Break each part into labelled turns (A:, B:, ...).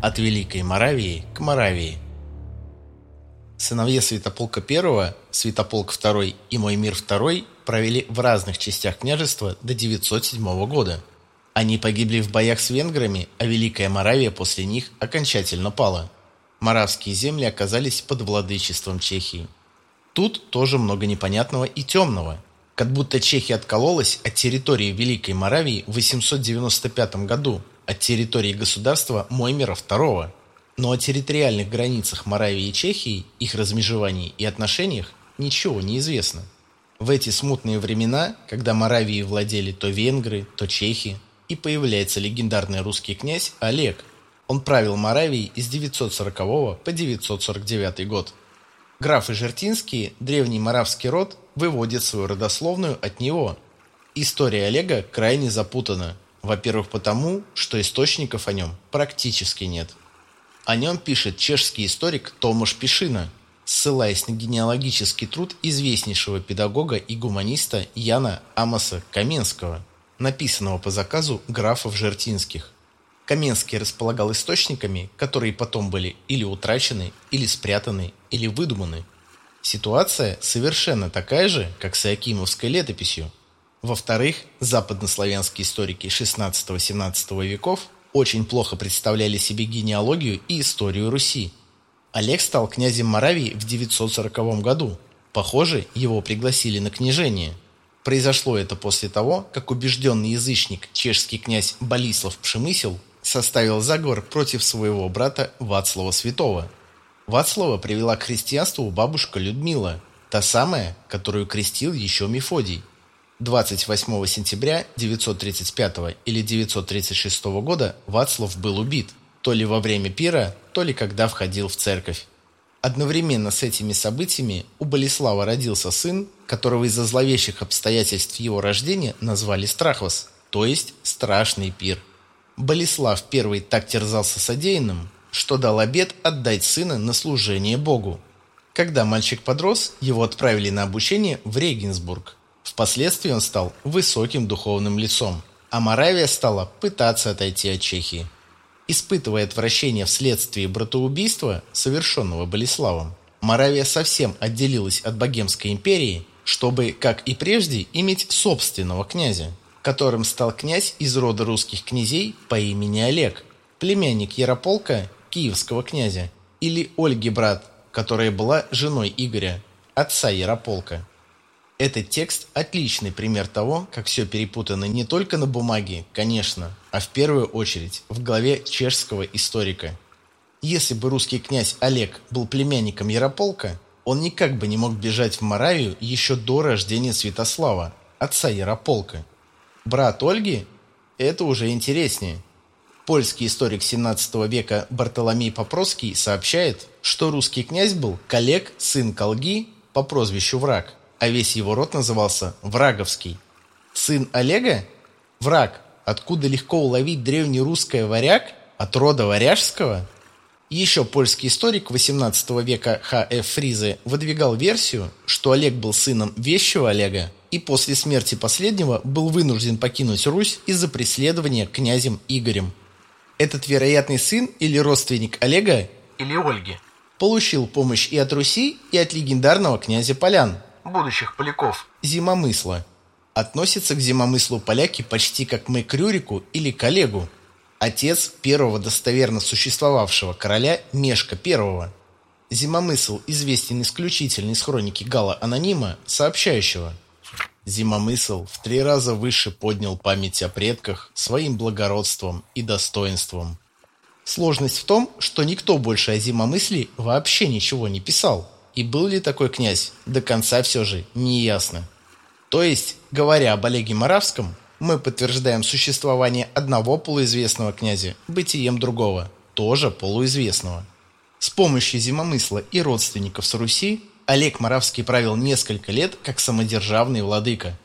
A: От Великой Моравии к Моравии. Сыновья Святополка I, Святополк II и Мой мир II провели в разных частях княжества до 907 года. Они погибли в боях с венграми, а Великая Моравия после них окончательно пала. Моравские земли оказались под владычеством Чехии. Тут тоже много непонятного и темного. Как будто Чехия откололась от территории Великой Моравии в 895 году, от территории государства Моймера II. Но о территориальных границах Моравии и Чехии, их размежевании и отношениях ничего не известно. В эти смутные времена, когда Моравией владели то венгры, то чехи, и появляется легендарный русский князь Олег. Он правил Моравией с 940 по 949 год. Графы Жертинские, древний моравский род, выводят свою родословную от него. История Олега крайне запутана. Во-первых, потому, что источников о нем практически нет. О нем пишет чешский историк Томаш Пишина, ссылаясь на генеалогический труд известнейшего педагога и гуманиста Яна Амоса Каменского, написанного по заказу графов Жертинских. Каменский располагал источниками, которые потом были или утрачены, или спрятаны, или выдуманы. Ситуация совершенно такая же, как с Иакимовской летописью. Во-вторых, западнославянские историки XVI-XVII веков очень плохо представляли себе генеалогию и историю Руси. Олег стал князем Моравии в 940 году. Похоже, его пригласили на княжение – Произошло это после того, как убежденный язычник, чешский князь Болислав Пшемысел, составил заговор против своего брата Вацлава Святого. Вацлава привела к христианству бабушка Людмила, та самая, которую крестил еще Мефодий. 28 сентября 935 или 936 года Вацлав был убит, то ли во время пира, то ли когда входил в церковь. Одновременно с этими событиями у Болеслава родился сын, которого из-за зловещих обстоятельств его рождения назвали Страхвос, то есть «страшный пир». Болеслав I так терзался содеянным, что дал обет отдать сына на служение Богу. Когда мальчик подрос, его отправили на обучение в Регенсбург. Впоследствии он стал высоким духовным лицом, а Моравия стала пытаться отойти от Чехии. Испытывая отвращение вследствие братоубийства, совершенного Болеславом, Моравия совсем отделилась от Богемской империи, чтобы, как и прежде, иметь собственного князя которым стал князь из рода русских князей по имени Олег, племянник Ярополка, киевского князя, или Ольги брат, которая была женой Игоря, отца Ярополка. Этот текст – отличный пример того, как все перепутано не только на бумаге, конечно, а в первую очередь в голове чешского историка. Если бы русский князь Олег был племянником Ярополка, он никак бы не мог бежать в Моравию еще до рождения Святослава, отца Ярополка. Брат Ольги – это уже интереснее. Польский историк 17 века Бартоломей Попроский сообщает, что русский князь был коллег, сын Колги по прозвищу Враг, а весь его род назывался Враговский. Сын Олега – Враг, откуда легко уловить древнерусское «варяг» от рода варяжского – еще польский историк XVIII века Х.Ф. Фризе выдвигал версию, что Олег был сыном вещего Олега и после смерти последнего был вынужден покинуть Русь из-за преследования князем Игорем. Этот вероятный сын или родственник Олега или Ольги получил помощь и от Руси, и от легендарного князя Полян, будущих поляков, Зимомысла. Относятся к Зимомыслу поляки почти как мы к Рюрику или к Олегу – отец первого достоверно существовавшего короля Мешка I. Зимомысл известен исключительно из хроники Гала Анонима, сообщающего Зимомысл в три раза выше поднял память о предках своим благородством и достоинством. Сложность в том, что никто больше о Зимомысле вообще ничего не писал. И был ли такой князь, до конца все же не ясно. То есть, говоря об Олеге Моравском, мы подтверждаем существование одного полуизвестного князя бытием другого, тоже полуизвестного. С помощью зимомысла и родственников с Руси Олег Моравский правил несколько лет как самодержавный владыка.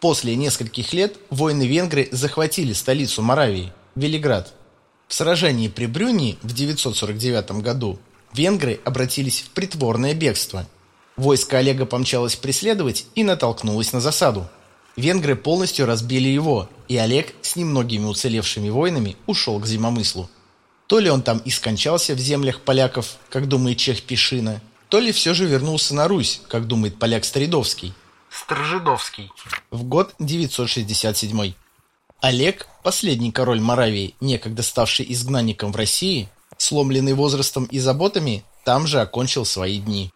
A: После нескольких лет воины-венгры захватили столицу Моравии – Велиград. В сражении при Брюни в 949 году венгры обратились в притворное бегство. Войско Олега помчалось преследовать и натолкнулось на засаду – Венгры полностью разбили его, и Олег с немногими уцелевшими воинами ушел к зимомыслу. То ли он там и скончался в землях поляков, как думает чех Пишина, то ли все же вернулся на Русь, как думает поляк Стридовский.
B: Стржидовский.
A: В год 967. Олег, последний король Моравии, некогда ставший изгнанником в России, сломленный возрастом и заботами, там же окончил свои дни.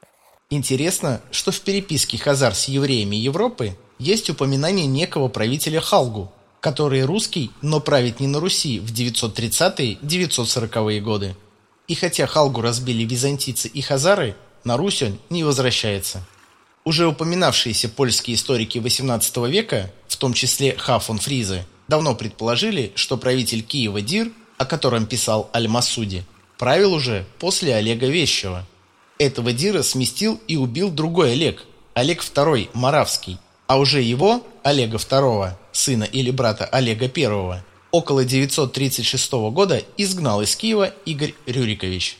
A: Интересно, что в переписке Хазар с евреями Европы есть упоминание некого правителя Халгу, который русский, но правит не на Руси в 930-940-е годы. И хотя Халгу разбили византийцы и хазары, на Русь он не возвращается. Уже упоминавшиеся польские историки XVIII века, в том числе Ха фон Фризе, давно предположили, что правитель Киева Дир, о котором писал Аль-Масуди, правил уже после Олега Вещего. Этого Дира сместил и убил другой Олег, Олег II Моравский, а уже его, Олега II, сына или брата Олега I, около 936 года изгнал из Киева Игорь Рюрикович.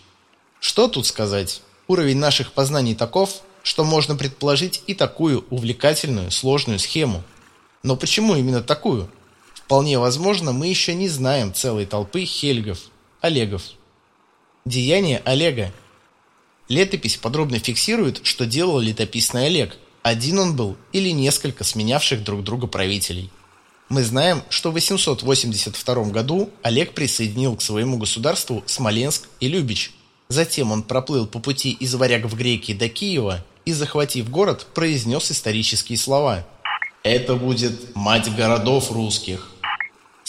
A: Что тут сказать? Уровень наших познаний таков, что можно предположить и такую увлекательную, сложную схему. Но почему именно такую? Вполне возможно, мы еще не знаем целой толпы Хельгов, Олегов. Деяние Олега. Летопись подробно фиксирует, что делал летописный Олег. Один он был или несколько сменявших друг друга правителей. Мы знаем, что в 882 году Олег присоединил к своему государству Смоленск и Любич – Затем он проплыл по пути из варяг в греки до Киева и, захватив город, произнес исторические слова. «Это будет мать городов русских».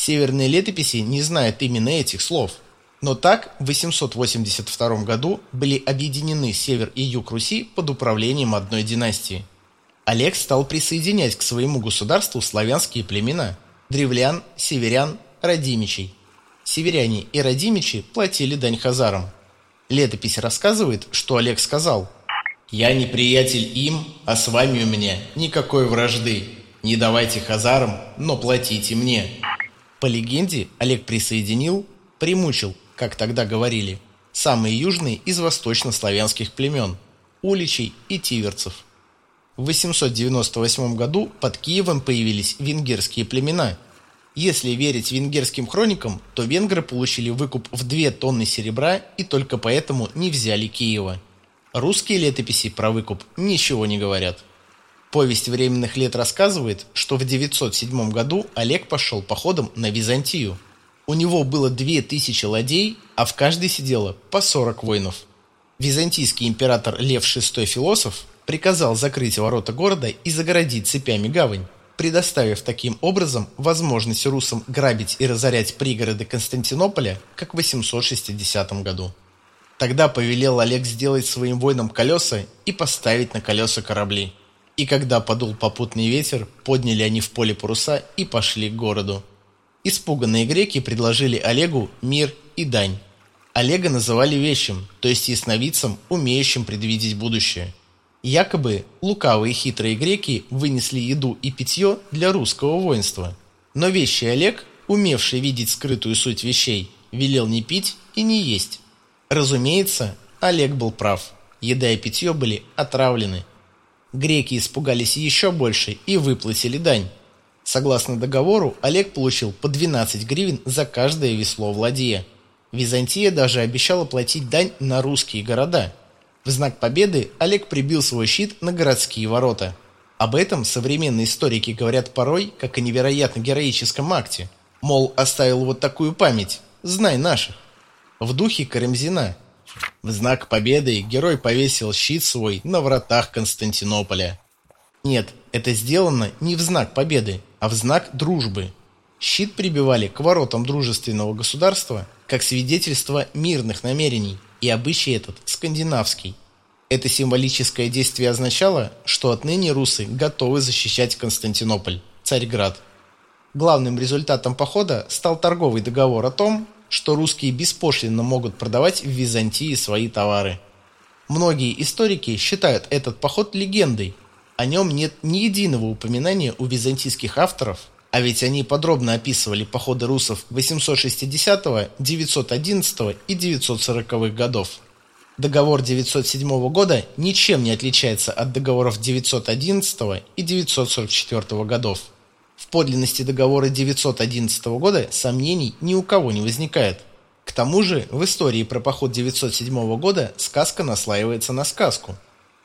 A: Северные летописи не знают именно этих слов. Но так в 882 году были объединены север и юг Руси под управлением одной династии. Олег стал присоединять к своему государству славянские племена – древлян, северян, родимичей. Северяне и родимичи платили дань хазарам – Летопись рассказывает, что Олег сказал «Я не приятель им, а с вами у меня никакой вражды. Не давайте хазарам, но платите мне». По легенде, Олег присоединил, примучил, как тогда говорили, самые южные из восточнославянских племен – уличей и тиверцев. В 898 году под Киевом появились венгерские племена – если верить венгерским хроникам, то венгры получили выкуп в 2 тонны серебра и только поэтому не взяли Киева. Русские летописи про выкуп ничего не говорят. Повесть временных лет рассказывает, что в 907 году Олег пошел походом на Византию. У него было 2000 ладей, а в каждой сидело по 40 воинов. Византийский император Лев VI Философ приказал закрыть ворота города и загородить цепями гавань предоставив таким образом возможность русам грабить и разорять пригороды Константинополя, как в 860 году. Тогда повелел Олег сделать своим воинам колеса и поставить на колеса корабли. И когда подул попутный ветер, подняли они в поле паруса и пошли к городу. Испуганные греки предложили Олегу мир и дань. Олега называли вещим, то есть ясновидцем, умеющим предвидеть будущее – Якобы лукавые хитрые греки вынесли еду и питье для русского воинства. Но вещий Олег, умевший видеть скрытую суть вещей, велел не пить и не есть. Разумеется, Олег был прав. Еда и питье были отравлены. Греки испугались еще больше и выплатили дань. Согласно договору, Олег получил по 12 гривен за каждое весло в ладье. Византия даже обещала платить дань на русские города – в знак победы Олег прибил свой щит на городские ворота. Об этом современные историки говорят порой, как о невероятно героическом акте. Мол, оставил вот такую память, знай наших. В духе Карамзина. В знак победы герой повесил щит свой на вратах Константинополя. Нет, это сделано не в знак победы, а в знак дружбы. Щит прибивали к воротам дружественного государства как свидетельство мирных намерений – и обычай этот скандинавский. Это символическое действие означало, что отныне русы готовы защищать Константинополь, Царьград. Главным результатом похода стал торговый договор о том, что русские беспошлинно могут продавать в Византии свои товары. Многие историки считают этот поход легендой. О нем нет ни единого упоминания у византийских авторов, а ведь они подробно описывали походы русов 860, 911 и 940 годов. Договор 907 года ничем не отличается от договоров 911 и 944 годов. В подлинности договора 911 года сомнений ни у кого не возникает. К тому же в истории про поход 907 года сказка наслаивается на сказку.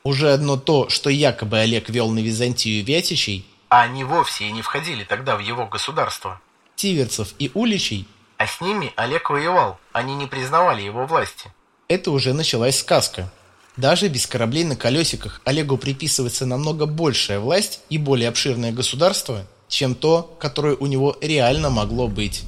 A: Уже одно то, что якобы Олег вел на Византию Вятичей, а они вовсе и не входили тогда в его государство, Тиверцев и Уличей, а с ними Олег воевал, они не признавали его власти. Это уже началась сказка. Даже без кораблей на колесиках Олегу приписывается намного большая власть и более обширное государство, чем то, которое у него реально могло быть.